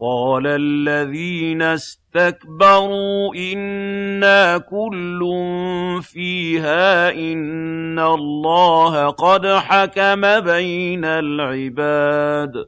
قَالَ الَّذِينَ اسْتَكْبَرُوا إِنَّا كُلٌّ فِيهَا إِنَّ اللَّهَ قَدْ حَكَمَ بَيْنَ الْعِبَادِ